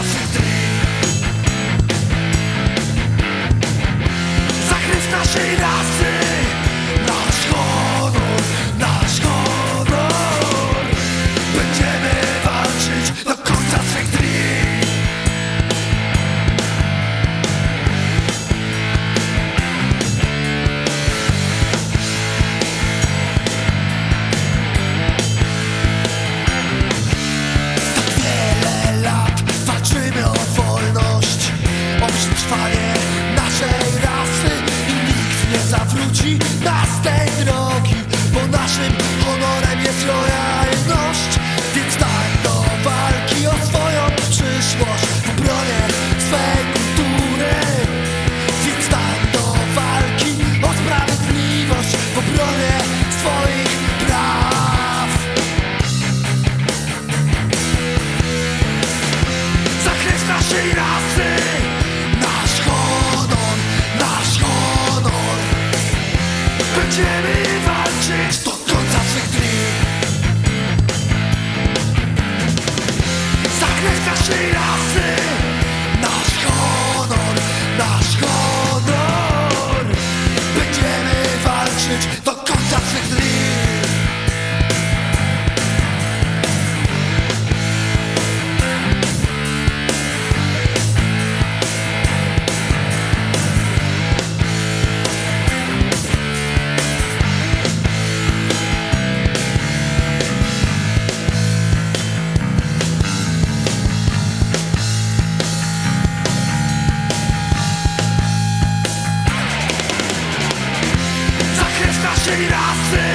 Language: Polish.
enough wróci nas tej drogi Bo naszym honorem jest lojalność będziemy walczyć. Do końca swych dni Zakres naszej rasy, nasz see